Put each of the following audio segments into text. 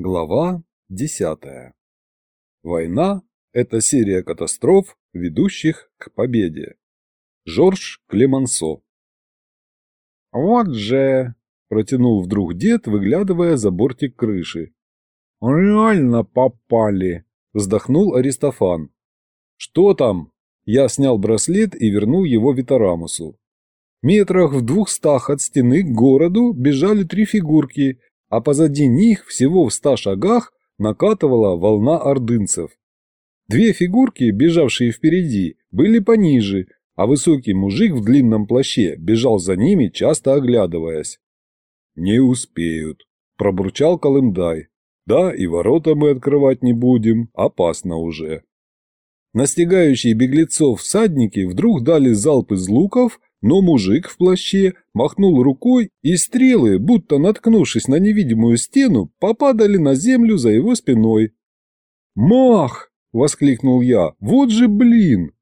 Глава 10. Война – это серия катастроф, ведущих к победе. Жорж Клемансо. «Вот же!» – протянул вдруг дед, выглядывая за бортик крыши. «Реально попали!» – вздохнул Аристофан. «Что там?» Я снял браслет и вернул его Витарамусу. Метрах в двухстах от стены к городу бежали три фигурки – а позади них, всего в ста шагах, накатывала волна ордынцев. Две фигурки, бежавшие впереди, были пониже, а высокий мужик в длинном плаще бежал за ними, часто оглядываясь. «Не успеют», – пробурчал Колымдай. «Да, и ворота мы открывать не будем, опасно уже». Настигающие беглецов всадники вдруг дали залп из луков но мужик в плаще махнул рукой, и стрелы, будто наткнувшись на невидимую стену, попадали на землю за его спиной. «Мах!» – воскликнул я. «Вот же блин!»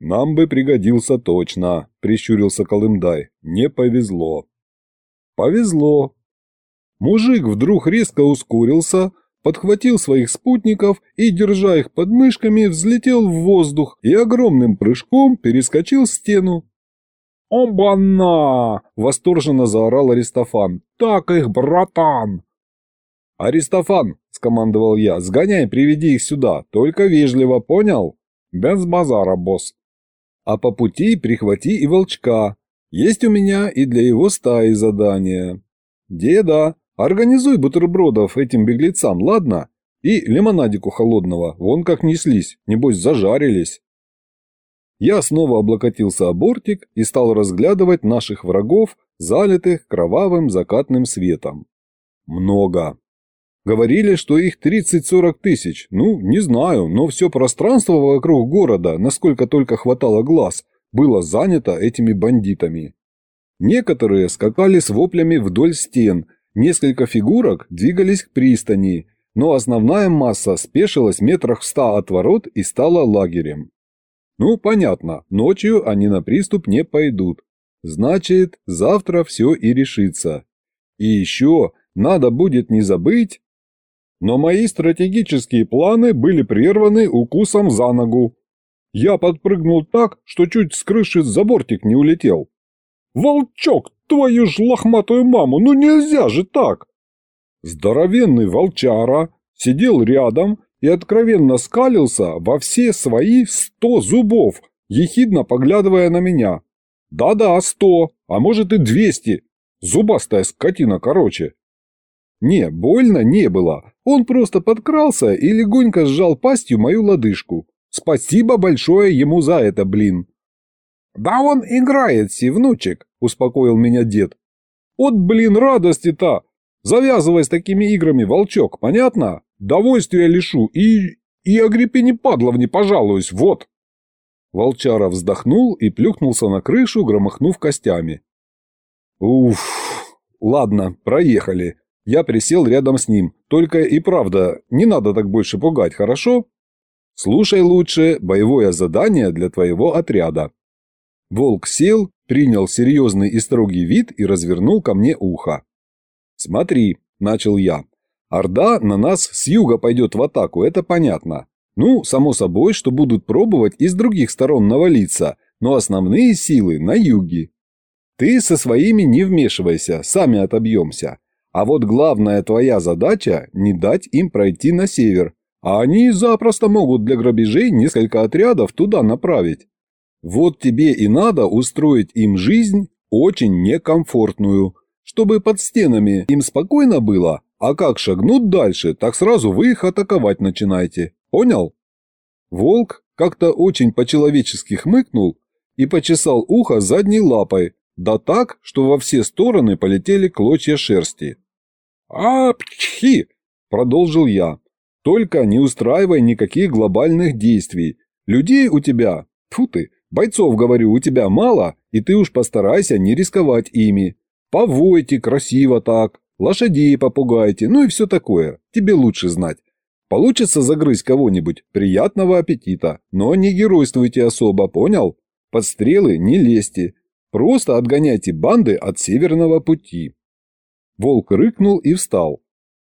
«Нам бы пригодился точно», – прищурился Колымдай. «Не повезло». «Повезло». Мужик вдруг резко ускорился, подхватил своих спутников и, держа их под мышками, взлетел в воздух и огромным прыжком перескочил стену. «Обана!» – восторженно заорал Аристофан. «Так их, братан!» «Аристофан!» – скомандовал я. «Сгоняй, приведи их сюда. Только вежливо, понял?» «Без базара, босс». «А по пути прихвати и волчка. Есть у меня и для его стаи задание. Деда, организуй бутербродов этим беглецам, ладно? И лимонадику холодного, вон как неслись, небось зажарились». Я снова облокотился о бортик и стал разглядывать наших врагов, залитых кровавым закатным светом. Много. Говорили, что их 30-40 тысяч. Ну, не знаю, но все пространство вокруг города, насколько только хватало глаз, было занято этими бандитами. Некоторые скакали с воплями вдоль стен, несколько фигурок двигались к пристани, но основная масса спешилась метрах в ста от ворот и стала лагерем. Ну, понятно, ночью они на приступ не пойдут. Значит, завтра все и решится. И еще надо будет не забыть... Но мои стратегические планы были прерваны укусом за ногу. Я подпрыгнул так, что чуть с крыши за бортик не улетел. «Волчок, твою ж лохматую маму, ну нельзя же так!» Здоровенный волчара сидел рядом и откровенно скалился во все свои сто зубов, ехидно поглядывая на меня. Да-да, сто, а может и двести. Зубастая скотина короче. Не, больно не было. Он просто подкрался и легонько сжал пастью мою лодыжку. Спасибо большое ему за это, блин. Да он играет, си, внучек, успокоил меня дед. Вот, блин, радости-то. Завязывай с такими играми, волчок, понятно? Довольствия лишу и... и Агриппине Падловне пожалуюсь, вот!» Волчара вздохнул и плюхнулся на крышу, громыхнув костями. «Уф, ладно, проехали». Я присел рядом с ним. Только и правда, не надо так больше пугать, хорошо? Слушай лучше боевое задание для твоего отряда. Волк сел, принял серьезный и строгий вид и развернул ко мне ухо. «Смотри», – начал я, Орда на нас с юга пойдет в атаку, это понятно. Ну, само собой, что будут пробовать и с других сторон навалиться, но основные силы на юге. Ты со своими не вмешивайся, сами отобьемся. А вот главная твоя задача – не дать им пройти на север, а они запросто могут для грабежей несколько отрядов туда направить. Вот тебе и надо устроить им жизнь очень некомфортную, чтобы под стенами им спокойно было, а как шагнут дальше, так сразу вы их атаковать начинаете. Понял? Волк как-то очень по-человечески хмыкнул и почесал ухо задней лапой, да так, что во все стороны полетели клочья шерсти. «А-пчхи!» – продолжил я. «Только не устраивай никаких глобальных действий. Людей у тебя, фу ты, бойцов, говорю, у тебя мало, и ты уж постарайся не рисковать ими. Повойте красиво так, Лошадей попугайте, ну и все такое. Тебе лучше знать. Получится загрызть кого-нибудь, приятного аппетита, но не геройствуйте особо, понял? Под стрелы не лезьте. Просто отгоняйте банды от северного пути. Волк рыкнул и встал.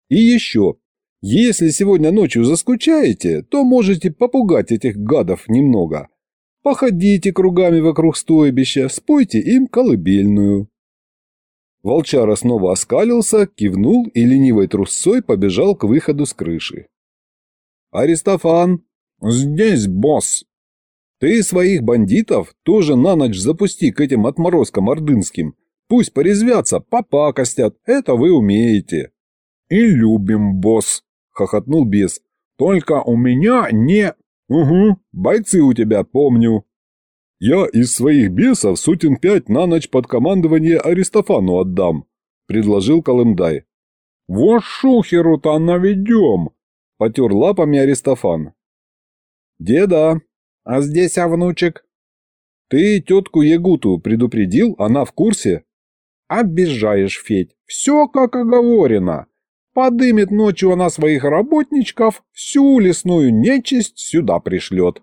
И еще. Если сегодня ночью заскучаете, то можете попугать этих гадов немного. Походите кругами вокруг стойбища, спойте им колыбельную». Волчара снова оскалился, кивнул и ленивой трусцой побежал к выходу с крыши. «Аристофан!» «Здесь, босс!» «Ты своих бандитов тоже на ночь запусти к этим отморозкам ордынским. Пусть порезвятся, попакостят, это вы умеете». «И любим, босс!» – хохотнул бес. «Только у меня не...» «Угу, бойцы у тебя, помню». «Я из своих бесов сотен пять на ночь под командование Аристофану отдам», – предложил Колымдай. «Вот шухеру-то наведем», – потер лапами Аристофан. «Деда, а здесь, а внучек?» «Ты тетку Ягуту предупредил? Она в курсе?» «Обижаешь, Федь, все как оговорено. Подымет ночью она своих работничков, всю лесную нечисть сюда пришлет».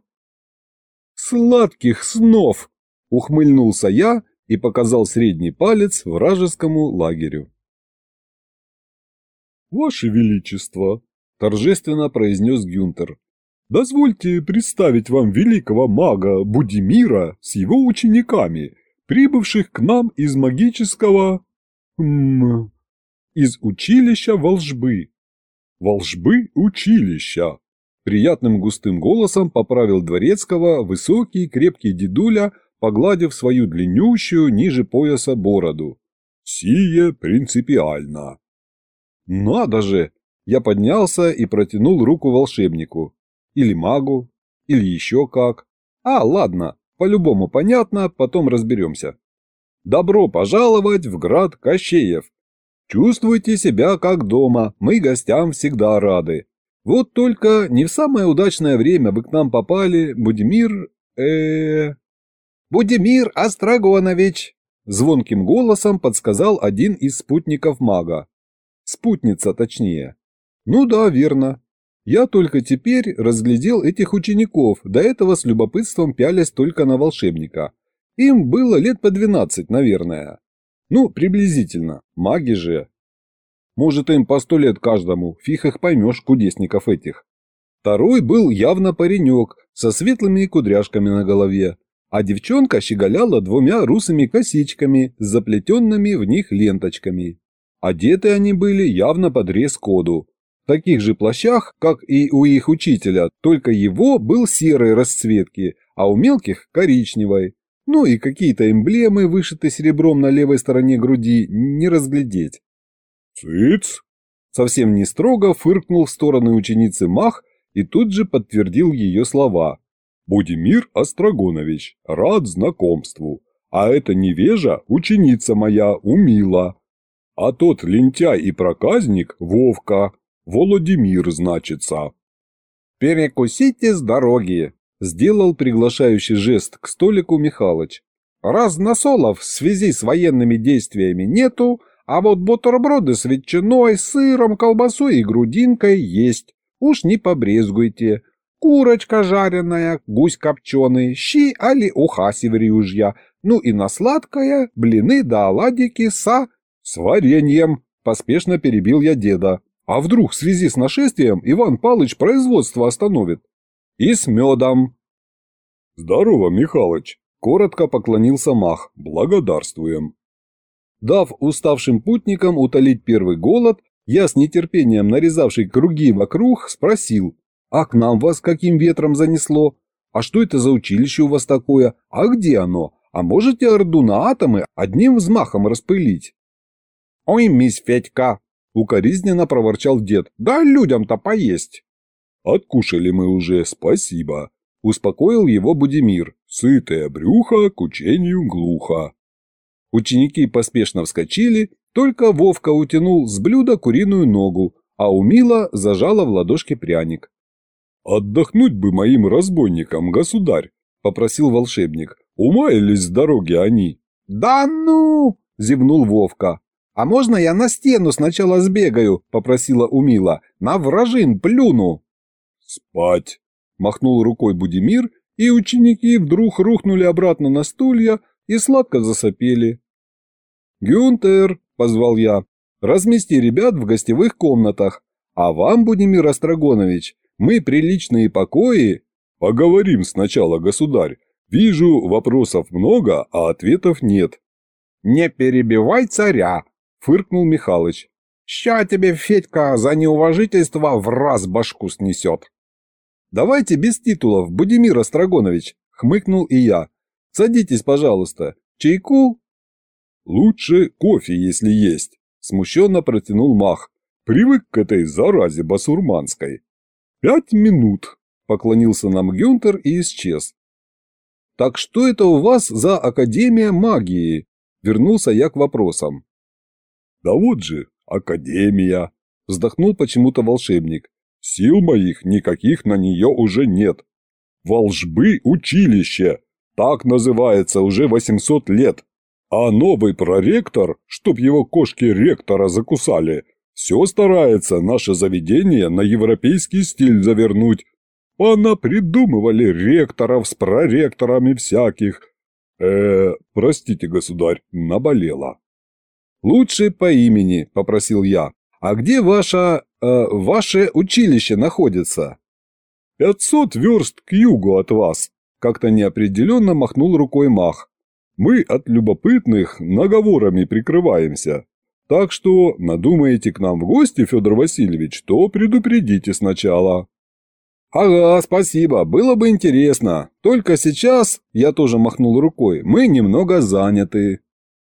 «Сладких снов!» – ухмыльнулся я и показал средний палец вражескому лагерю. «Ваше Величество!» – торжественно произнес Гюнтер. Дозвольте представить вам великого мага Будимира с его учениками, прибывших к нам из магического... М из училища волжбы. Волжбы училища. Приятным густым голосом поправил Дворецкого высокий крепкий дедуля, погладив свою длиннющую ниже пояса бороду. Сие принципиально. Надо же! Я поднялся и протянул руку волшебнику. Или магу, или еще как. А, ладно, по-любому понятно, потом разберемся. Добро пожаловать в град Кощеев. Чувствуйте себя как дома, мы гостям всегда рады. Вот только не в самое удачное время вы к нам попали, Будимир... э Будимир Острогонович! Звонким голосом подсказал один из спутников мага. Спутница, точнее. Ну да, верно. Я только теперь разглядел этих учеников, до этого с любопытством пялясь только на волшебника. Им было лет по двенадцать, наверное. Ну, приблизительно, маги же. Может, им по сто лет каждому, фиг их поймешь, кудесников этих. Второй был явно паренек, со светлыми кудряшками на голове, а девчонка щеголяла двумя русыми косичками с заплетенными в них ленточками. Одеты они были явно под рез-коду, таких же плащах, как и у их учителя, только его был серой расцветки, а у мелких – коричневой. Ну и какие-то эмблемы, вышиты серебром на левой стороне груди, не разглядеть. «Цыц!» Совсем не строго фыркнул в стороны ученицы Мах и тут же подтвердил ее слова. «Будимир Острогонович, рад знакомству, а эта невежа – ученица моя, Умила. А тот лентяй и проказник – Вовка, Володимир, значится. «Перекусите с дороги», – сделал приглашающий жест к столику Михалыч. «Разносолов в связи с военными действиями нету, а вот бутерброды с ветчиной, сыром, колбасой и грудинкой есть. Уж не побрезгуйте. Курочка жареная, гусь копченый, щи али уха севрюжья, ну и на сладкое блины да оладики со... с вареньем», – поспешно перебил я деда. А вдруг в связи с нашествием Иван Палыч производство остановит? И с медом. Здорово, Михалыч. Коротко поклонился Мах. Благодарствуем. Дав уставшим путникам утолить первый голод, я с нетерпением нарезавший круги вокруг спросил, а к нам вас каким ветром занесло? А что это за училище у вас такое? А где оно? А можете Орду на атомы одним взмахом распылить? Ой, мисс Федька, Укоризненно проворчал дед. «Да людям-то поесть!» «Откушали мы уже, спасибо!» Успокоил его Будимир. «Сытое брюхо, к учению глухо!» Ученики поспешно вскочили, только Вовка утянул с блюда куриную ногу, а Умила зажала в ладошке пряник. «Отдохнуть бы моим разбойникам, государь!» – попросил волшебник. «Умаялись с дороги они!» «Да ну!» – зевнул Вовка. «А можно я на стену сначала сбегаю?» – попросила Умила. «На вражин плюну!» «Спать!» – махнул рукой Будимир, и ученики вдруг рухнули обратно на стулья и сладко засопели. «Гюнтер!» – позвал я. «Размести ребят в гостевых комнатах, А вам, Будимир Острогонович, мы приличные покои... Поговорим сначала, государь. Вижу, вопросов много, а ответов нет. Не перебивай царя, фыркнул Михалыч. Ща тебе, Федька, за неуважительство в раз башку снесет. Давайте без титулов, Будимир Острогонович, хмыкнул и я. Садитесь, пожалуйста. Чайку? Лучше кофе, если есть, смущенно протянул Мах. Привык к этой заразе басурманской. Пять минут, поклонился нам Гюнтер и исчез. Так что это у вас за Академия магии? Вернулся я к вопросам. Да вот же, Академия, вздохнул почему-то волшебник. Сил моих никаких на нее уже нет. Волжбы училище, так называется уже 800 лет. А новый проректор, чтоб его кошки ректора закусали, все старается наше заведение на европейский стиль завернуть. Понапридумывали ректоров с проректорами всяких. э простите, государь, наболело. «Лучше по имени», – попросил я. «А где ваше... Э, ваше училище находится?» «Пятьсот верст к югу от вас», как-то неопределенно махнул рукой Мах. «Мы от любопытных наговорами прикрываемся. Так что надумаете к нам в гости, Федор Васильевич, то предупредите сначала». «Ага, спасибо, было бы интересно. Только сейчас, я тоже махнул рукой, мы немного заняты.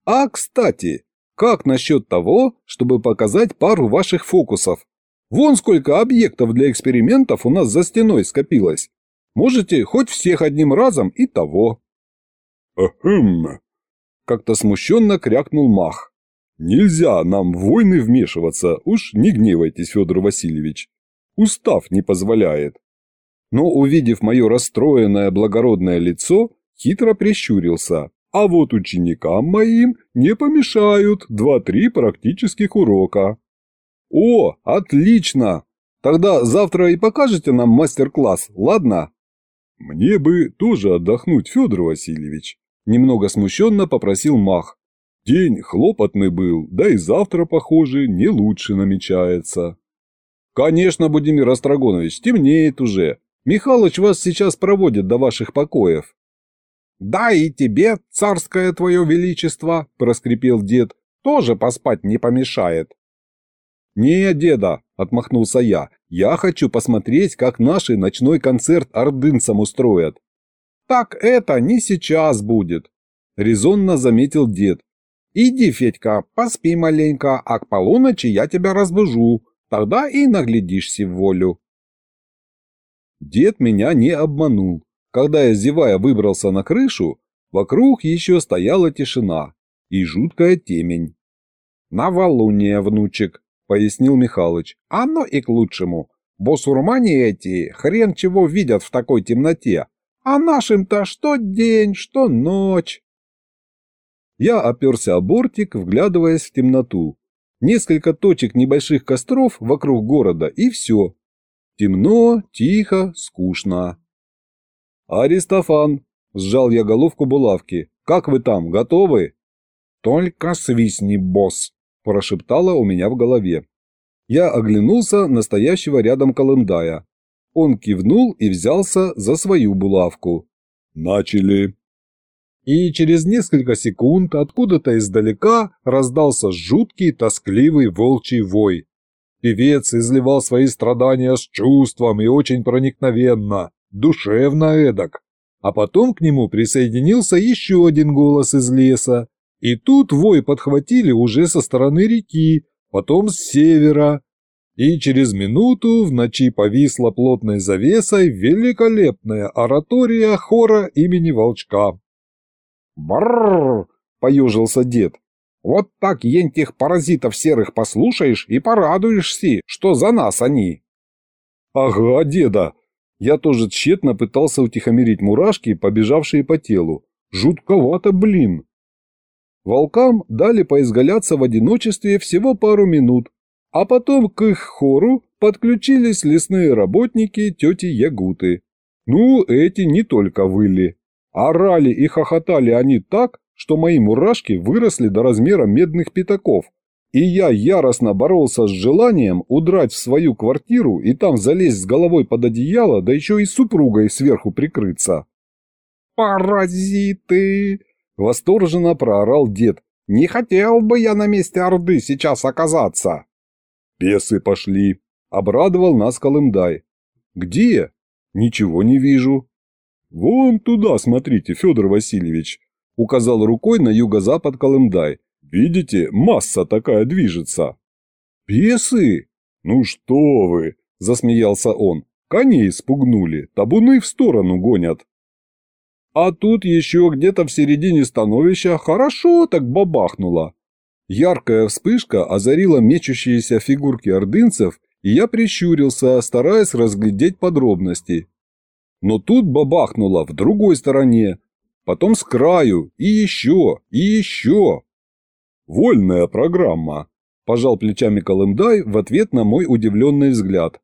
А, кстати, как насчет того, чтобы показать пару ваших фокусов? Вон сколько объектов для экспериментов у нас за стеной скопилось. Можете хоть всех одним разом и того». «Ахм!» – как-то смущенно крякнул Мах. «Нельзя нам в войны вмешиваться, уж не гневайтесь, Федор Васильевич. Устав не позволяет». Но, увидев мое расстроенное благородное лицо, хитро прищурился. «А вот ученикам моим не помешают два-три практических урока». «О, отлично! Тогда завтра и покажете нам мастер-класс, ладно?» «Мне бы тоже отдохнуть, Федор Васильевич», – немного смущенно попросил Мах. «День хлопотный был, да и завтра, похоже, не лучше намечается». «Конечно, Будимир Острогонович, темнеет уже. Михалыч вас сейчас проводит до ваших покоев». «Да и тебе, царское твое величество», – проскрипел дед, – «тоже поспать не помешает». «Не, деда», – отмахнулся я, – «я хочу посмотреть, как наши ночной концерт ордынцам устроят». «Так это не сейчас будет», – резонно заметил дед. «Иди, Федька, поспи маленько, а к полуночи я тебя разбужу, тогда и наглядишься в волю». Дед меня не обманул. Когда я, зевая, выбрался на крышу, вокруг еще стояла тишина и жуткая темень. «Новолуние, внучек», — пояснил Михалыч. «Оно и к лучшему. Босурмане эти хрен чего видят в такой темноте, а нашим-то что день, что ночь». Я оперся о бортик, вглядываясь в темноту. Несколько точек небольших костров вокруг города, и все. Темно, тихо, скучно. «Аристофан!» – сжал я головку булавки. «Как вы там, готовы?» «Только свистни, босс!» прошептала у меня в голове. Я оглянулся на стоящего рядом Колымдая. Он кивнул и взялся за свою булавку. «Начали!» И через несколько секунд откуда-то издалека раздался жуткий тоскливый волчий вой. Певец изливал свои страдания с чувством и очень проникновенно, душевно эдак. А потом к нему присоединился еще один голос из леса, и тут вой подхватили уже со стороны реки, потом с севера. И через минуту в ночи повисла плотной завесой великолепная оратория хора имени Волчка. «Брррр!» – поюжился дед. «Вот так ентих паразитов серых послушаешь и порадуешься, что за нас они». «Ага, деда!» Я тоже тщетно пытался утихомирить мурашки, побежавшие по телу. Жутковато, блин. Волкам дали поизгаляться в одиночестве всего пару минут, а потом к их хору подключились лесные работники тети Ягуты. Ну, эти не только выли. Орали и хохотали они так, что мои мурашки выросли до размера медных пятаков, И я яростно боролся с желанием удрать в свою квартиру и там залезть с головой под одеяло, да еще и супругой сверху прикрыться. «Паразиты!» – восторженно проорал дед. «Не хотел бы я на месте Орды сейчас оказаться!» «Бесы пошли!» – обрадовал нас Колымдай. «Где?» «Ничего не вижу». «Вон туда смотрите, Федор Васильевич», – указал рукой на юго-запад Колымдай. «Видите, масса такая движется». «Бесы?» «Ну что вы!» – засмеялся он. «Коней спугнули, табуны в сторону гонят». А тут еще где-то в середине становища хорошо так бабахнуло. Яркая вспышка озарила мечущиеся фигурки ордынцев и я прищурился, стараясь разглядеть подробности. Но тут бабахнуло в другой стороне, потом с краю, и еще, и еще. «Вольная программа», – пожал плечами Колымдай в ответ на мой удивленный взгляд.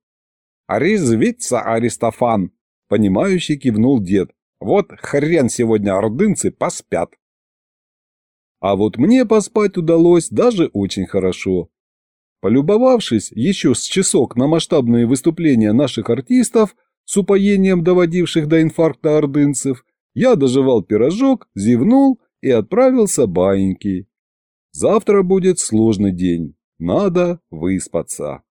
«Резвится, Аристофан!» – понимающий кивнул дед. «Вот хрен сегодня ордынцы поспят!» А вот мне поспать удалось даже очень хорошо. Полюбовавшись еще с часок на масштабные выступления наших артистов, с упоением доводивших до инфаркта ордынцев, я доживал пирожок, зевнул и отправился баиньки. Завтра будет сложный день, надо выспаться.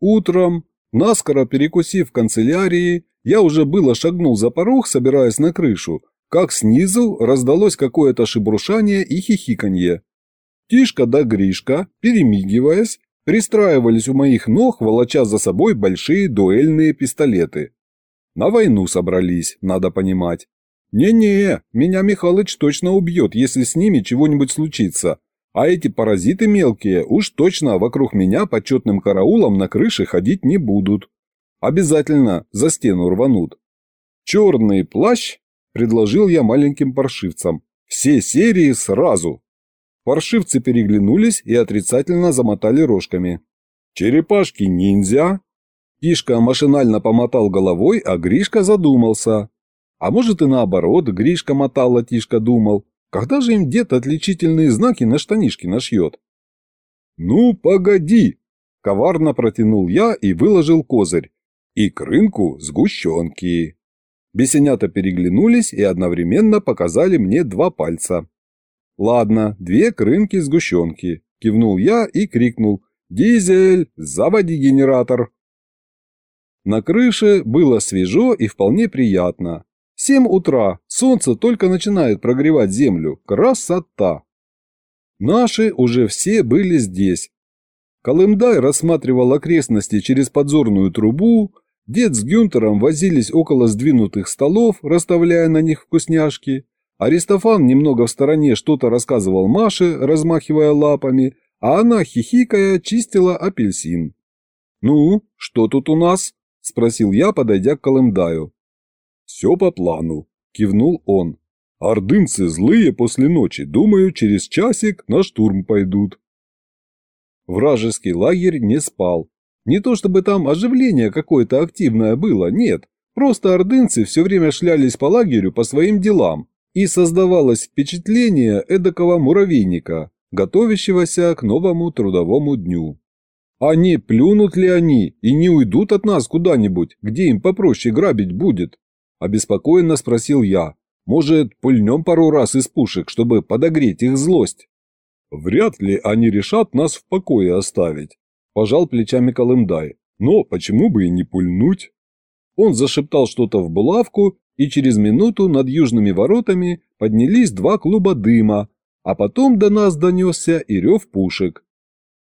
Утром, наскоро перекусив в канцелярии, я уже было шагнул за порог, собираясь на крышу, как снизу раздалось какое-то шебрушание и хихиканье. Тишка да Гришка, перемигиваясь, пристраивались у моих ног, волоча за собой большие дуэльные пистолеты. На войну собрались, надо понимать. Не-не, меня Михалыч точно убьет, если с ними чего-нибудь случится. А эти паразиты мелкие уж точно вокруг меня почетным караулом на крыше ходить не будут. Обязательно за стену рванут. Черный плащ предложил я маленьким паршивцам. Все серии сразу. Паршивцы переглянулись и отрицательно замотали рожками. «Черепашки-ниндзя?» Тишка машинально помотал головой, а Гришка задумался. А может и наоборот, Гришка мотал, а Тишка думал. Когда же им дед отличительные знаки на штанишки нашьет? «Ну, погоди!» – коварно протянул я и выложил козырь. И к рынку сгущенки. Бесенята переглянулись и одновременно показали мне два пальца. «Ладно, две крынки сгущенки», – кивнул я и крикнул «Дизель, заводи генератор!». На крыше было свежо и вполне приятно. Семь утра, солнце только начинает прогревать землю. Красота! Наши уже все были здесь. Колымдай рассматривал окрестности через подзорную трубу, дед с Гюнтером возились около сдвинутых столов, расставляя на них вкусняшки, Аристофан немного в стороне что-то рассказывал Маше, размахивая лапами, а она, хихикая, чистила апельсин. «Ну, что тут у нас?» – спросил я, подойдя к Колымдаю. «Все по плану», – кивнул он. «Ордынцы злые после ночи, думаю, через часик на штурм пойдут». Вражеский лагерь не спал. Не то чтобы там оживление какое-то активное было, нет. Просто ордынцы все время шлялись по лагерю по своим делам, и создавалось впечатление эдакого муравейника, готовящегося к новому трудовому дню. А не плюнут ли они и не уйдут от нас куда-нибудь, где им попроще грабить будет? Обеспокоенно спросил я. Может, пульнем пару раз из пушек, чтобы подогреть их злость? Вряд ли они решат нас в покое оставить, пожал плечами Колымдай. Но почему бы и не пульнуть? Он зашептал что-то в булавку, и через минуту над южными воротами поднялись два клуба дыма, а потом до нас донесся и рев пушек.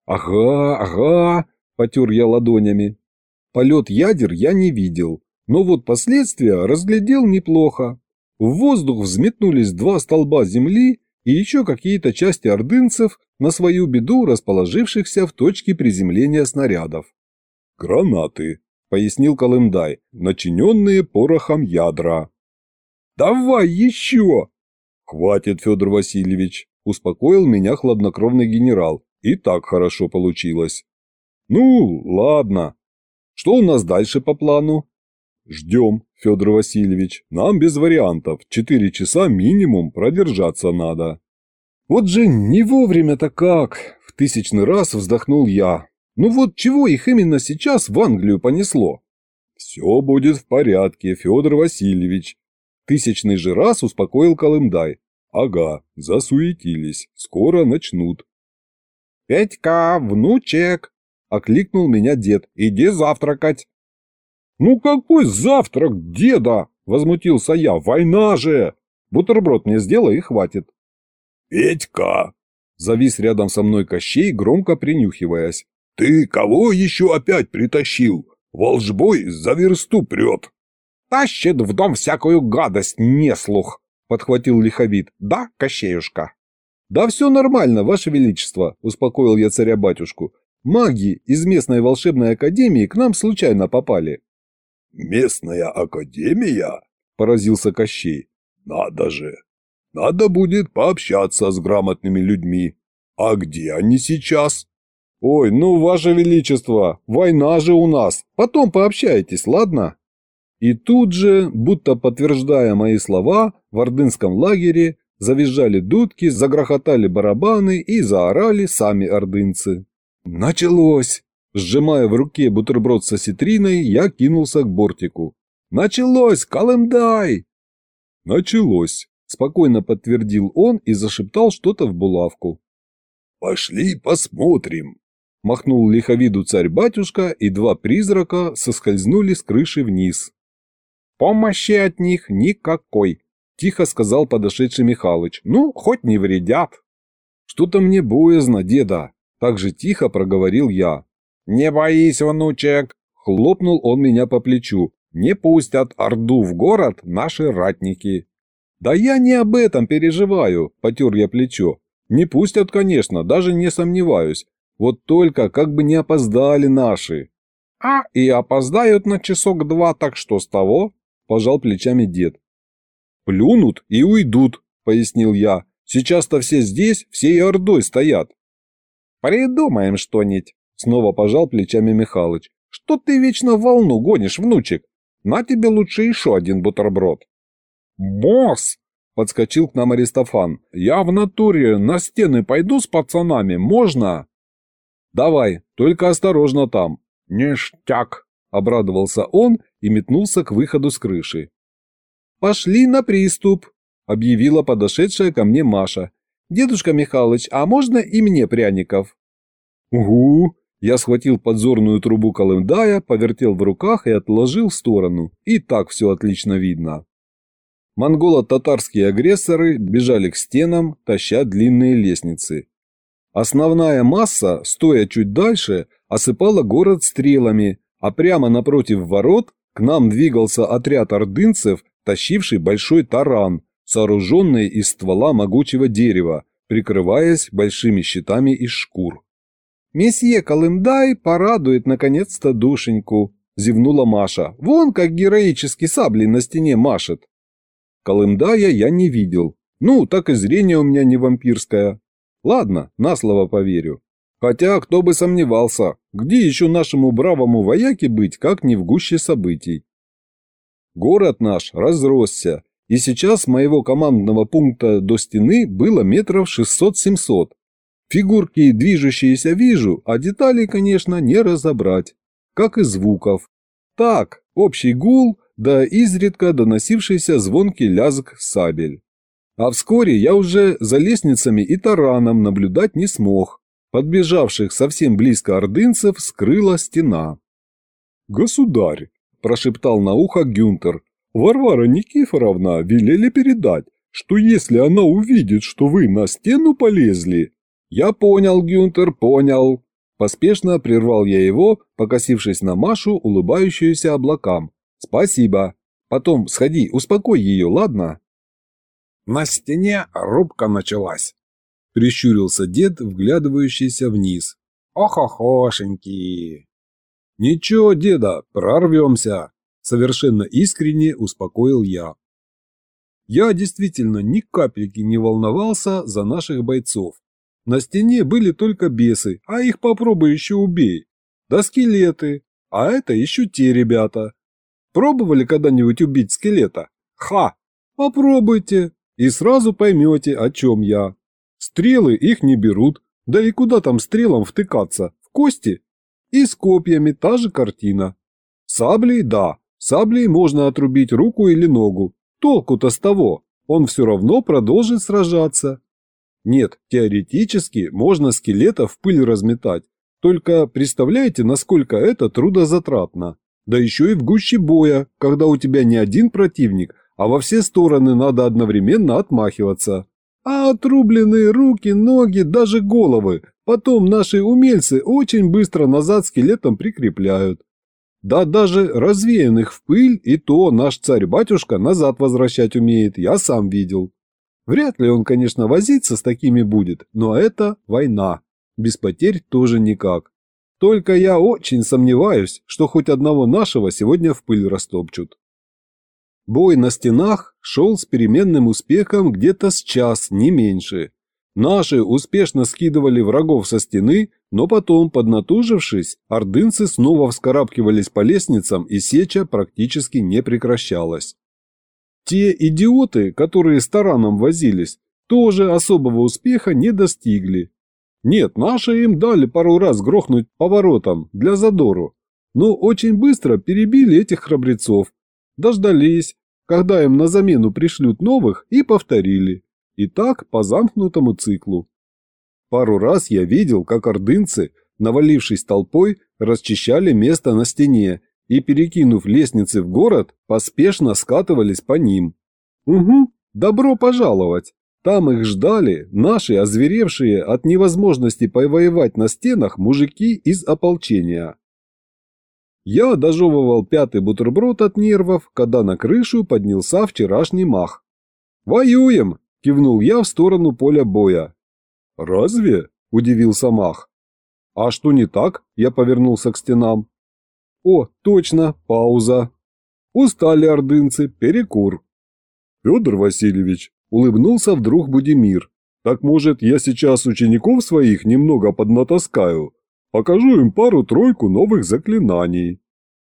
«Ага, ага», – потер я ладонями. Полет ядер я не видел, но вот последствия разглядел неплохо. В воздух взметнулись два столба земли и еще какие-то части ордынцев, на свою беду расположившихся в точке приземления снарядов. «Гранаты», пояснил Колымдай, начиненные порохом ядра. «Давай еще!» «Хватит, Федор Васильевич», – успокоил меня хладнокровный генерал. «И так хорошо получилось». «Ну, ладно. Что у нас дальше по плану?» «Ждем, Федор Васильевич. Нам без вариантов. Четыре часа минимум продержаться надо». Вот же не вовремя-то как, в тысячный раз вздохнул я. Ну вот чего их именно сейчас в Англию понесло? Все будет в порядке, Федор Васильевич. Тысячный же раз успокоил Колымдай. Ага, засуетились, скоро начнут. «Петька, внучек!» – окликнул меня дед. «Иди завтракать!» «Ну какой завтрак, деда?» – возмутился я. «Война же!» Бутерброд мне сделай и хватит. «Петька!» – завис рядом со мной Кощей, громко принюхиваясь. «Ты кого еще опять притащил? Волжбой за версту прет!» «Тащит в дом всякую гадость, неслух!» – подхватил лиховид. «Да, Кощеюшка?» «Да все нормально, Ваше Величество», – успокоил я царя-батюшку. «Маги из местной волшебной академии к нам случайно попали». «Местная академия?» – поразился Кощей. «Надо же! Надо будет пообщаться с грамотными людьми. А где они сейчас?» «Ой, ну, Ваше Величество, война же у нас. Потом пообщайтесь, ладно?» И тут же, будто подтверждая мои слова, в ордынском лагере Завизжали дудки, загрохотали барабаны и заорали сами ордынцы. «Началось!» Сжимая в руке бутерброд с осетриной, я кинулся к бортику. «Началось! Колымдай!» «Началось!» – спокойно подтвердил он и зашептал что-то в булавку. «Пошли посмотрим!» – махнул лиховиду царь-батюшка, и два призрака соскользнули с крыши вниз. «Помощи от них никакой!» Тихо сказал подошедший Михалыч. «Ну, хоть не вредят». «Что-то мне боязно, деда», – так же тихо проговорил я. «Не боись, внучек», – хлопнул он меня по плечу. «Не пустят Орду в город наши ратники». «Да я не об этом переживаю», – потер я плечо. «Не пустят, конечно, даже не сомневаюсь. Вот только как бы не опоздали наши». «А, и опоздают на часок-два, так что с того?» – пожал плечами дед. «Плюнут и уйдут», — пояснил я. «Сейчас-то все здесь, всей ордой стоят». «Придумаем что-нибудь», — снова пожал плечами Михалыч. «Что ты вечно волну гонишь, внучек? На тебе лучше еще один бутерброд». «Босс!» — подскочил к нам Аристофан. «Я в натуре на стены пойду с пацанами, можно?» «Давай, только осторожно там». «Ништяк!» — обрадовался он и метнулся к выходу с крыши. «Пошли на приступ», – объявила подошедшая ко мне Маша. «Дедушка Михалыч, а можно и мне пряников?» «Угу!» Я схватил подзорную трубу Колымдая, повертел в руках и отложил в сторону. И так все отлично видно. Монголо-татарские агрессоры бежали к стенам, таща длинные лестницы. Основная масса, стоя чуть дальше, осыпала город стрелами, а прямо напротив ворот к нам двигался отряд ордынцев тащивший большой таран, сооруженный из ствола могучего дерева, прикрываясь большими щитами из шкур. «Месье Колымдай порадует наконец-то душеньку», – зевнула Маша. «Вон как героически саблей на стене машет». Колымдая я не видел. Ну, так и зрение у меня не вампирское. Ладно, на слово поверю. Хотя, кто бы сомневался, где еще нашему бравому вояке быть, как не в гуще событий. Город наш разросся, и сейчас с моего командного пункта до стены было метров 600-700. Фигурки движущиеся вижу, а деталей, конечно, не разобрать, как и звуков. Так, общий гул, да изредка доносившийся звонкий лязг сабель. А вскоре я уже за лестницами и тараном наблюдать не смог. Подбежавших совсем близко ордынцев скрыла стена. «Государь!» – прошептал на ухо Гюнтер. «Варвара Никифоровна велели передать, что если она увидит, что вы на стену полезли...» «Я понял, Гюнтер, понял!» Поспешно прервал я его, покосившись на Машу, улыбающуюся облакам. «Спасибо. Потом сходи, успокой ее, ладно?» На стене рубка началась. Прищурился дед, вглядывающийся вниз. Ох-охошеньки! «Ничего, деда, прорвемся!» – совершенно искренне успокоил я. Я действительно ни капельки не волновался за наших бойцов. На стене были только бесы, а их попробуй еще убей. Да скелеты, а это еще те ребята. Пробовали когда-нибудь убить скелета? Ха! Попробуйте, и сразу поймете, о чем я. Стрелы их не берут, да и куда там стрелам втыкаться, в кости? И с копьями та же картина. Саблей – да, саблей можно отрубить руку или ногу. Толку-то с того, он все равно продолжит сражаться. Нет, теоретически можно скелетов в пыль разметать, только представляете, насколько это трудозатратно. Да еще и в гуще боя, когда у тебя не один противник, а во все стороны надо одновременно отмахиваться. А отрубленные руки, ноги, даже головы потом наши умельцы очень быстро назад скелетом прикрепляют. Да даже развеянных в пыль и то наш царь-батюшка назад возвращать умеет, я сам видел. Вряд ли он, конечно, возиться с такими будет, но это война. Без потерь тоже никак. Только я очень сомневаюсь, что хоть одного нашего сегодня в пыль растопчут. Бой на стенах шел с переменным успехом где-то с час, не меньше. Наши успешно скидывали врагов со стены, но потом, поднатужившись, ордынцы снова вскарабкивались по лестницам, и сеча практически не прекращалась. Те идиоты, которые с тараном возились, тоже особого успеха не достигли. Нет, наши им дали пару раз грохнуть поворотом для задору, но очень быстро перебили этих храбрецов, дождались, когда им на замену пришлют новых и повторили. И так по замкнутому циклу. Пару раз я видел, как ордынцы, навалившись толпой, расчищали место на стене и, перекинув лестницы в город, поспешно скатывались по ним. Угу, добро пожаловать! Там их ждали наши, озверевшие от невозможности повоевать на стенах мужики из ополчения. Я дожевывал пятый бутерброд от нервов, когда на крышу поднялся вчерашний мах. «Воюем!» – кивнул я в сторону поля боя. «Разве?» – удивился мах. «А что не так?» – я повернулся к стенам. «О, точно, пауза. Устали ордынцы, перекур». «Федор Васильевич», – улыбнулся вдруг Будимир. «Так, может, я сейчас учеников своих немного поднатаскаю?» Покажу им пару-тройку новых заклинаний.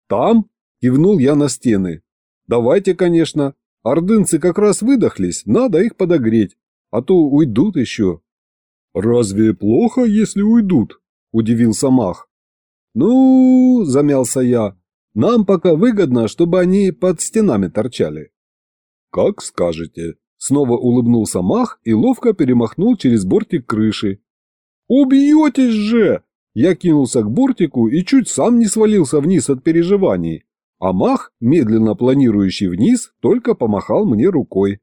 Там? Кивнул я на стены. Давайте, конечно. Ордынцы как раз выдохлись, надо их подогреть, а то уйдут еще. Разве плохо, если уйдут? Удивился Мах. Ну, замялся я, нам пока выгодно, чтобы они под стенами торчали. Как скажете. Снова улыбнулся Мах и ловко перемахнул через бортик крыши. «Убьетесь же!» Я кинулся к бортику и чуть сам не свалился вниз от переживаний, а мах, медленно планирующий вниз, только помахал мне рукой.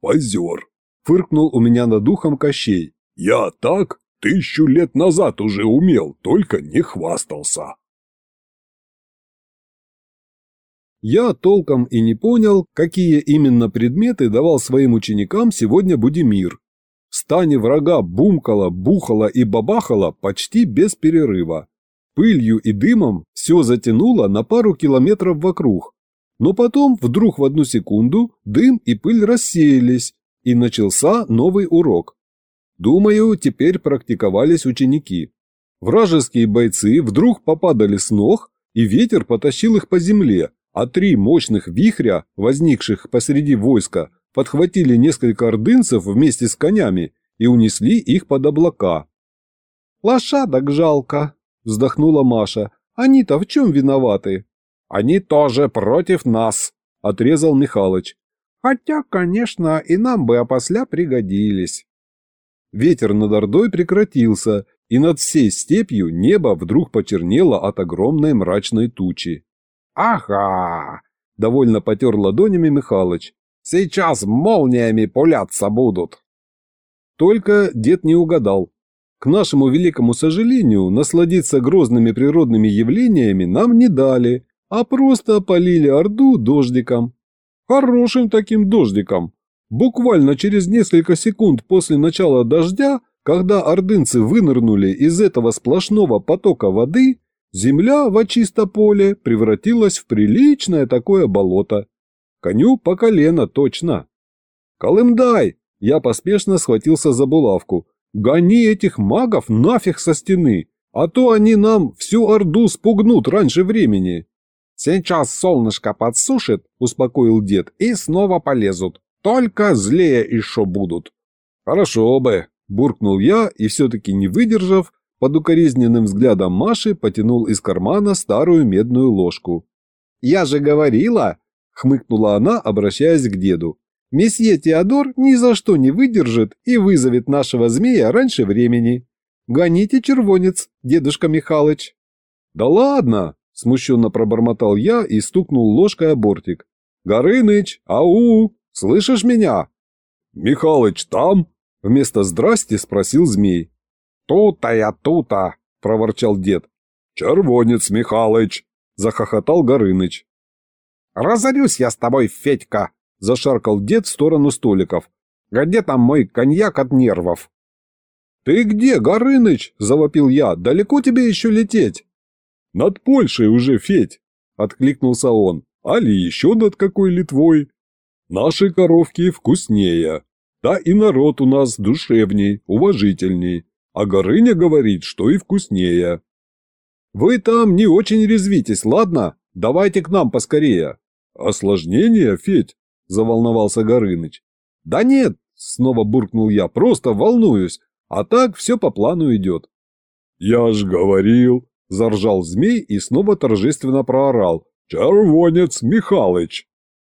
«Позер!» – фыркнул у меня над духом Кощей. «Я так тысячу лет назад уже умел, только не хвастался!» Я толком и не понял, какие именно предметы давал своим ученикам сегодня Будимир, в стане врага бумкало, бухало и бабахало почти без перерыва. Пылью и дымом все затянуло на пару километров вокруг. Но потом, вдруг в одну секунду, дым и пыль рассеялись, и начался новый урок. Думаю, теперь практиковались ученики. Вражеские бойцы вдруг попадали с ног, и ветер потащил их по земле, а три мощных вихря, возникших посреди войска, подхватили несколько ордынцев вместе с конями и унесли их под облака. «Лошадок жалко», – вздохнула Маша. «Они-то в чем виноваты?» «Они тоже против нас», – отрезал Михалыч. «Хотя, конечно, и нам бы опосля пригодились». Ветер над Ордой прекратился, и над всей степью небо вдруг почернело от огромной мрачной тучи. «Ага!» – довольно потер ладонями Михалыч. Сейчас молниями пуляться будут. Только дед не угадал. К нашему великому сожалению, насладиться грозными природными явлениями нам не дали, а просто полили Орду дождиком. Хорошим таким дождиком. Буквально через несколько секунд после начала дождя, когда ордынцы вынырнули из этого сплошного потока воды, земля в очисто поле превратилась в приличное такое болото. Коню по колено, точно. Колымдай! Я поспешно схватился за булавку. Гони этих магов нафиг со стены, а то они нам всю орду спугнут раньше времени. Сейчас солнышко подсушит, успокоил дед, и снова полезут. Только злее еще будут. Хорошо бы, буркнул я и все-таки не выдержав, под укоризненным взглядом Маши потянул из кармана старую медную ложку. «Я же говорила!» — хмыкнула она, обращаясь к деду. «Месье Теодор ни за что не выдержит и вызовет нашего змея раньше времени. Гоните червонец, дедушка Михалыч». «Да ладно!» — смущенно пробормотал я и стукнул ложкой о бортик. «Горыныч, ау! Слышишь меня?» «Михалыч там?» — вместо «здрасти» спросил змей. «Тута я тута!» – проворчал дед. «Червонец, Михалыч!» – захохотал Горыныч. «Разорюсь я с тобой, Федька!» – зашаркал дед в сторону столиков. «Где там мой коньяк от нервов?» «Ты где, Горыныч?» – завопил я. «Далеко тебе еще лететь?» «Над Польшей уже, Федь!» – откликнулся он. «Али еще над какой Литвой?» «Наши коровки вкуснее. Да и народ у нас душевней, уважительней а Горыня говорит, что и вкуснее. Вы там не очень резвитесь, ладно? Давайте к нам поскорее. Осложнение, Федь? Заволновался Горыныч. Да нет, снова буркнул я, просто волнуюсь, а так все по плану идет. Я ж говорил, заржал змей и снова торжественно проорал. Червонец Михалыч.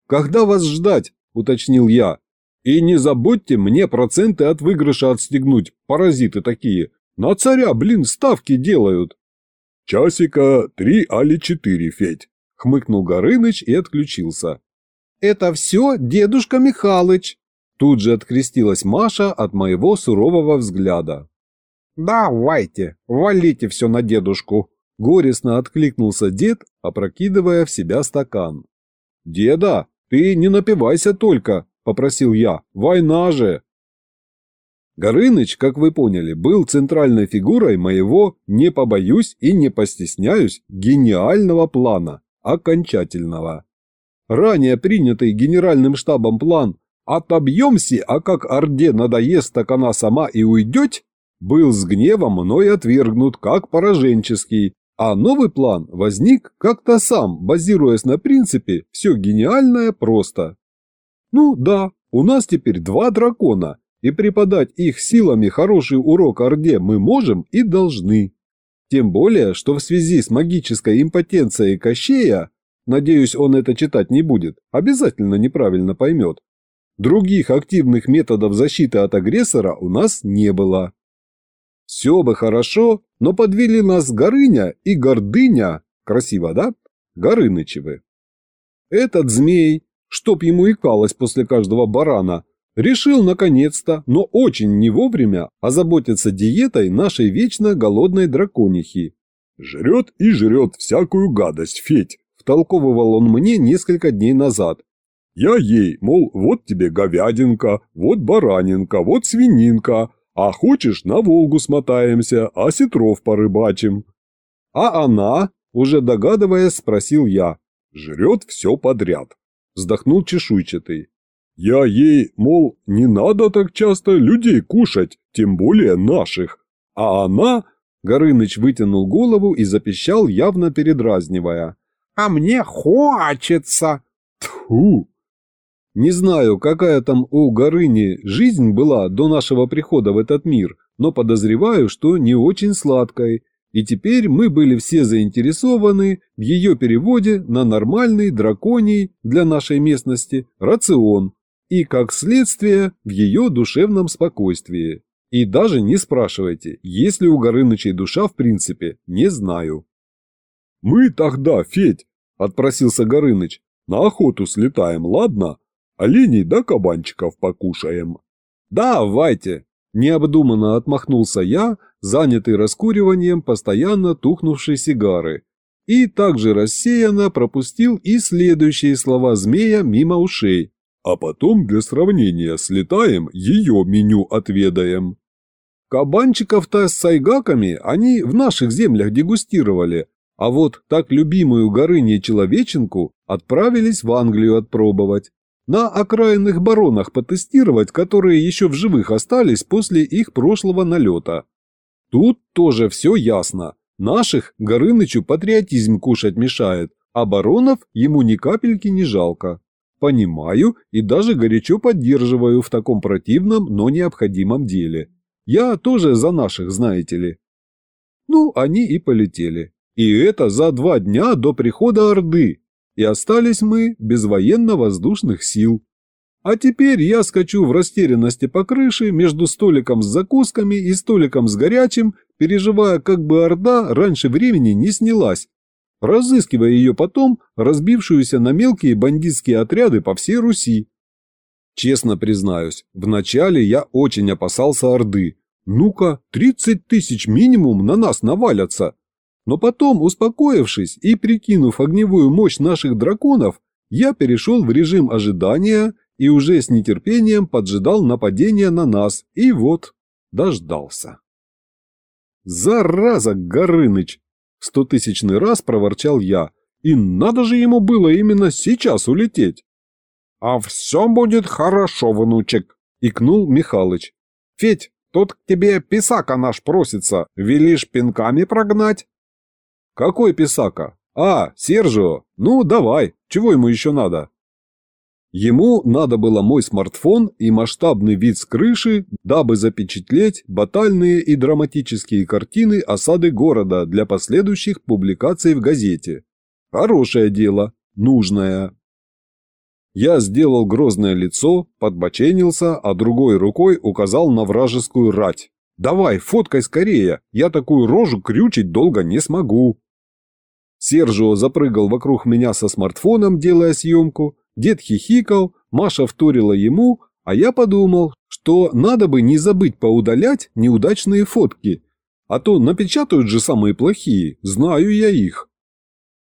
Когда вас ждать? уточнил я. И не забудьте мне проценты от выигрыша отстегнуть, паразиты такие. На царя, блин, ставки делают. Часика три али четыре, Федь, хмыкнул Горыныч и отключился. Это все дедушка Михалыч. Тут же открестилась Маша от моего сурового взгляда. «Давайте, валите все на дедушку!» Горестно откликнулся дед, опрокидывая в себя стакан. «Деда, ты не напивайся только!» попросил я. «Война же!» Горыныч, как вы поняли, был центральной фигурой моего «не побоюсь и не постесняюсь» гениального плана, окончательного. Ранее принятый генеральным штабом план «Отобьемся, а как Орде надоест, так она сама и уйдет» был с гневом мной отвергнут как пораженческий, а новый план возник как-то сам, базируясь на принципе «все гениальное просто». Ну да, у нас теперь два дракона, и преподать их силами хороший урок Орде мы можем и должны. Тем более, что в связи с магической импотенцией Кощея, надеюсь, он это читать не будет, обязательно неправильно поймет, других активных методов защиты от агрессора у нас не было. Все бы хорошо, но подвели нас Горыня и Гордыня, красиво, да? Горынычевы. Этот змей, чтоб ему икалось после каждого барана, решил наконец-то, но очень не вовремя, озаботиться диетой нашей вечно голодной драконихи. «Жрет и жрет всякую гадость, Федь», – втолковывал он мне несколько дней назад. «Я ей, мол, вот тебе говядинка, вот баранинка, вот свининка, а хочешь, на Волгу смотаемся, а сетров порыбачим». «А она?» – уже догадываясь, спросил я. «Жрет все подряд», вздохнул чешуйчатый. Я ей, мол, не надо так часто людей кушать, тем более наших. А она... Горыныч вытянул голову и запищал, явно передразнивая. «А мне хочется!» Тьфу! Не знаю, какая там у Горыни жизнь была до нашего прихода в этот мир, но подозреваю, что не очень сладкой, и теперь мы были все заинтересованы в ее переводе на нормальный драконий для нашей местности рацион и, как следствие, в ее душевном спокойствии. И даже не спрашивайте, есть ли у Горынычей душа в принципе, не знаю. «Мы тогда, Федь», — отпросился Горыныч, — «на охоту слетаем, ладно? Оленей да кабанчиков покушаем». «Давайте», — необдуманно отмахнулся я, — занятый раскуриванием постоянно тухнувшей сигары, и также рассеянно пропустил и следующие слова змея мимо ушей. А потом для сравнения слетаем, ее меню отведаем. Кабанчиков-то с сайгаками они в наших землях дегустировали, а вот так любимую горыней человеченку отправились в Англию отпробовать. На окраинных баронах потестировать, которые еще в живых остались после их прошлого налета. Тут тоже все ясно. Наших Горынычу патриотизм кушать мешает, а баронов ему ни капельки не жалко. Понимаю и даже горячо поддерживаю в таком противном, но необходимом деле. Я тоже за наших, знаете ли. Ну, они и полетели. И это за два дня до прихода Орды. И остались мы без военно-воздушных сил. А теперь я скачу в растерянности по крыше между столиком с закусками и столиком с горячим, переживая, как бы Орда раньше времени не снялась, разыскивая ее потом, разбившуюся на мелкие бандитские отряды по всей Руси. Честно признаюсь, вначале я очень опасался Орды. Ну-ка, 30 тысяч минимум на нас навалятся. Но потом, успокоившись и прикинув огневую мощь наших драконов, я перешел в режим ожидания и уже с нетерпением поджидал нападения на нас, и вот дождался. «Зараза, Горыныч!» – стотысячный раз проворчал я. «И надо же ему было именно сейчас улететь!» «А все будет хорошо, внучек!» – икнул Михалыч. «Федь, тут к тебе писака наш просится, велишь пинками прогнать?» «Какой писака? А, Сержио, ну давай, чего ему еще надо?» Ему надо было мой смартфон и масштабный вид с крыши, дабы запечатлеть батальные и драматические картины осады города для последующих публикаций в газете. Хорошее дело, нужное. Я сделал грозное лицо, подбоченился, а другой рукой указал на вражескую рать. «Давай, фоткай скорее, я такую рожу крючить долго не смогу». Сержио запрыгал вокруг меня со смартфоном, делая съемку, Дед хихикал, Маша вторила ему, а я подумал, что надо бы не забыть поудалять неудачные фотки, а то напечатают же самые плохие, знаю я их.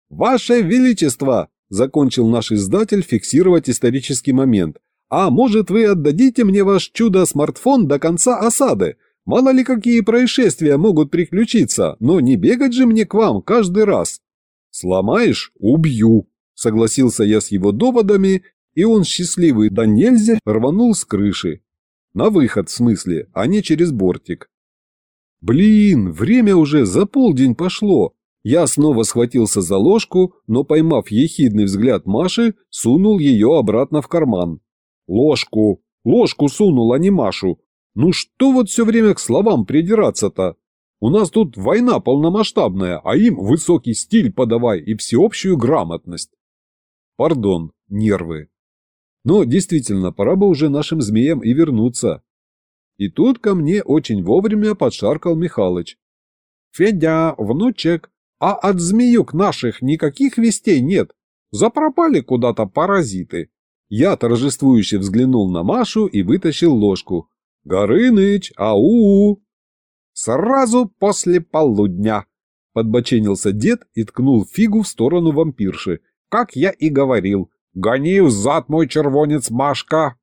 «Ваше Величество!» – закончил наш издатель фиксировать исторический момент. «А может вы отдадите мне ваш чудо-смартфон до конца осады? Мало ли какие происшествия могут приключиться, но не бегать же мне к вам каждый раз!» «Сломаешь – убью!» Согласился я с его доводами, и он, счастливый да нельзя, рванул с крыши. На выход, в смысле, а не через бортик. Блин, время уже за полдень пошло. Я снова схватился за ложку, но, поймав ехидный взгляд Маши, сунул ее обратно в карман. Ложку! Ложку сунул, а не Машу. Ну что вот все время к словам придираться-то? У нас тут война полномасштабная, а им высокий стиль подавай и всеобщую грамотность. Пардон, нервы. Но действительно, пора бы уже нашим змеям и вернуться. И тут ко мне очень вовремя подшаркал Михалыч. «Федя, внучек, а от змеюк наших никаких вестей нет. Запропали куда-то паразиты». Я торжествующе взглянул на Машу и вытащил ложку. «Горыныч, ау!» «Сразу после полудня!» Подбоченился дед и ткнул фигу в сторону вампирши – как я и говорил. Гони взад мой червонец, Машка!»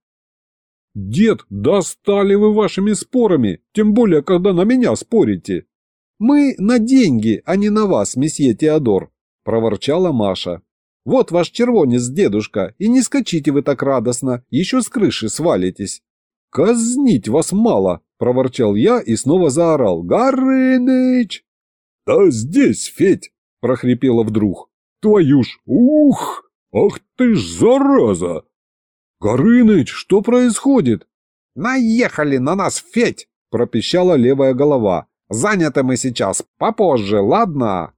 «Дед, достали вы вашими спорами, тем более, когда на меня спорите!» «Мы на деньги, а не на вас, месье Теодор», – проворчала Маша. «Вот ваш червонец, дедушка, и не скачите вы так радостно, еще с крыши свалитесь». «Казнить вас мало!» – проворчал я и снова заорал. «Горыныч!» «Да здесь, Федь!» – прохрипела вдруг. Твою ж, ух! Ах ты ж зараза! Горыныч, что происходит? Наехали на нас, Федь! Пропищала левая голова. Заняты мы сейчас, попозже, ладно?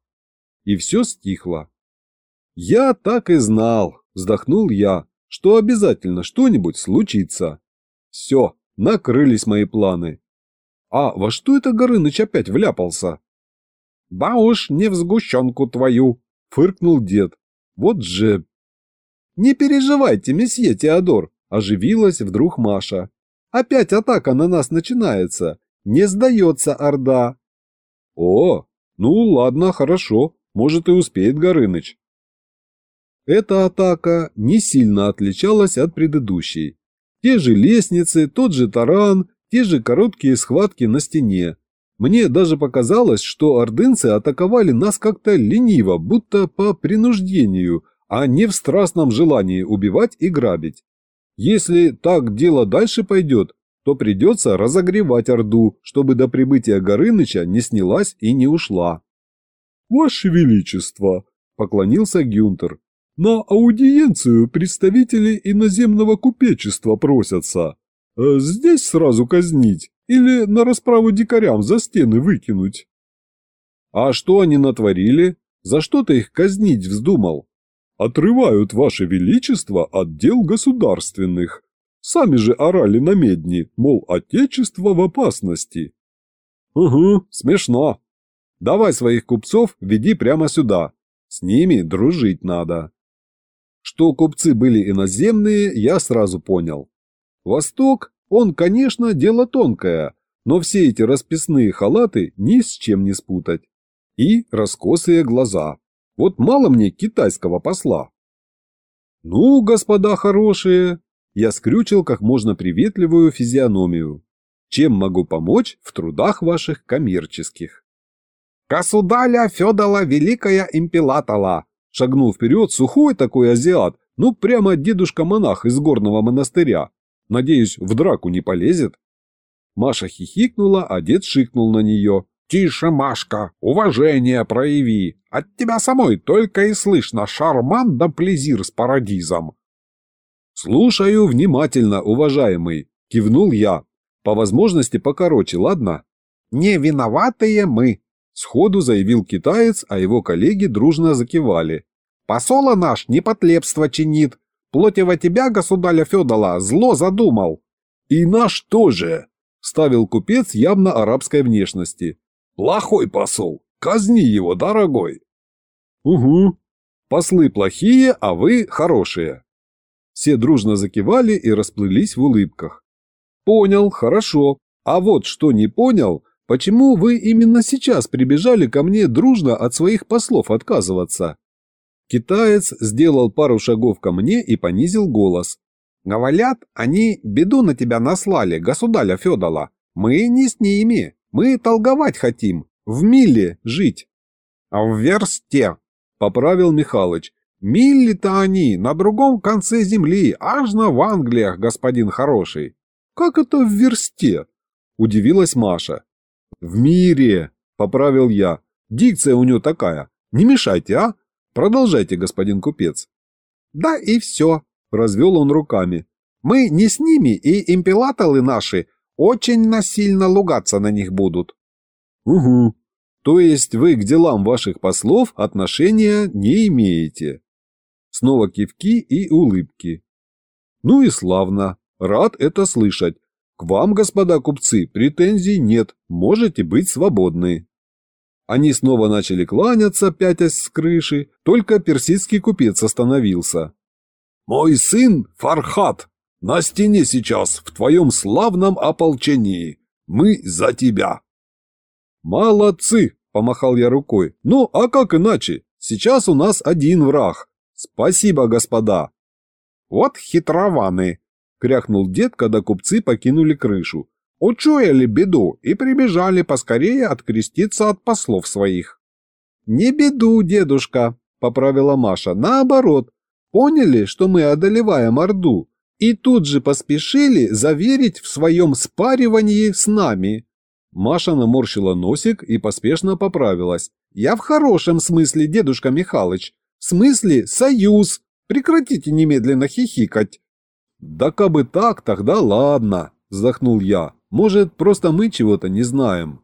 И все стихло. Я так и знал, вздохнул я, что обязательно что-нибудь случится. Все, накрылись мои планы. А во что это Горыныч опять вляпался? Да уж не в сгущенку твою, фыркнул дед. Вот же... Не переживайте, месье Теодор, оживилась вдруг Маша. Опять атака на нас начинается. Не сдается Орда. О, ну ладно, хорошо, может и успеет Горыныч. Эта атака не сильно отличалась от предыдущей. Те же лестницы, тот же таран, те же короткие схватки на стене. Мне даже показалось, что ордынцы атаковали нас как-то лениво, будто по принуждению, а не в страстном желании убивать и грабить. Если так дело дальше пойдет, то придется разогревать Орду, чтобы до прибытия Горыныча не снялась и не ушла. «Ваше Величество!» – поклонился Гюнтер. На аудиенцию представители иноземного купечества просятся. Э, здесь сразу казнить или на расправу дикарям за стены выкинуть. А что они натворили? За что ты их казнить вздумал? Отрывают ваше величество от дел государственных. Сами же орали на медни, мол, отечество в опасности. Угу, смешно. Давай своих купцов веди прямо сюда. С ними дружить надо. Что купцы были иноземные, я сразу понял. Восток, он, конечно, дело тонкое, но все эти расписные халаты ни с чем не спутать. И раскосые глаза. Вот мало мне китайского посла. Ну, господа хорошие, я скрючил как можно приветливую физиономию. Чем могу помочь в трудах ваших коммерческих? «Госудаля Федола Великая Импелатала!» Шагнул вперед сухой такой азиат, ну прямо дедушка-монах из горного монастыря. Надеюсь, в драку не полезет. Маша хихикнула, а дед шикнул на нее. «Тише, Машка, уважение прояви. От тебя самой только и слышно шарман да плезир с парадизом». «Слушаю внимательно, уважаемый», – кивнул я. «По возможности покороче, ладно?» «Не виноватые мы», – сходу заявил китаец, а его коллеги дружно закивали. «Посола наш непотлепство чинит. Плотева тебя, государя Федола, зло задумал». «И наш тоже», – ставил купец явно арабской внешности. «Плохой посол, казни его, дорогой». «Угу. Послы плохие, а вы хорошие». Все дружно закивали и расплылись в улыбках. «Понял, хорошо. А вот что не понял, почему вы именно сейчас прибежали ко мне дружно от своих послов отказываться?» Китаец сделал пару шагов ко мне и понизил голос. «Говорят, они беду на тебя наслали, государя Федола. Мы не с ними, мы торговать хотим, в миле жить». «А в версте», — поправил Михалыч. Милли-то они на другом конце земли, аж на в Англиях, господин хороший. Как это в версте? Удивилась Маша. В мире, поправил я. Дикция у него такая. Не мешайте, а? Продолжайте, господин купец. Да и все, развел он руками. Мы не с ними, и импелаторы наши очень насильно лугаться на них будут. Угу. То есть вы к делам ваших послов отношения не имеете. Снова кивки и улыбки. Ну и славно. Рад это слышать. К вам, господа купцы, претензий нет, можете быть свободны. Они снова начали кланяться, пятясь с крыши, только персидский купец остановился. «Мой сын Фархат на стене сейчас, в твоем славном ополчении. Мы за тебя!» «Молодцы!» – помахал я рукой. «Ну, а как иначе? Сейчас у нас один враг. «Спасибо, господа!» «Вот хитрованы!» – кряхнул дед, когда купцы покинули крышу. «Учуяли беду и прибежали поскорее откреститься от послов своих». «Не беду, дедушка!» – поправила Маша. «Наоборот, поняли, что мы одолеваем Орду, и тут же поспешили заверить в своем спаривании с нами». Маша наморщила носик и поспешно поправилась. «Я в хорошем смысле, дедушка Михалыч. В смысле союз? Прекратите немедленно хихикать. Да кабы так, тогда ладно, вздохнул я. Может, просто мы чего-то не знаем.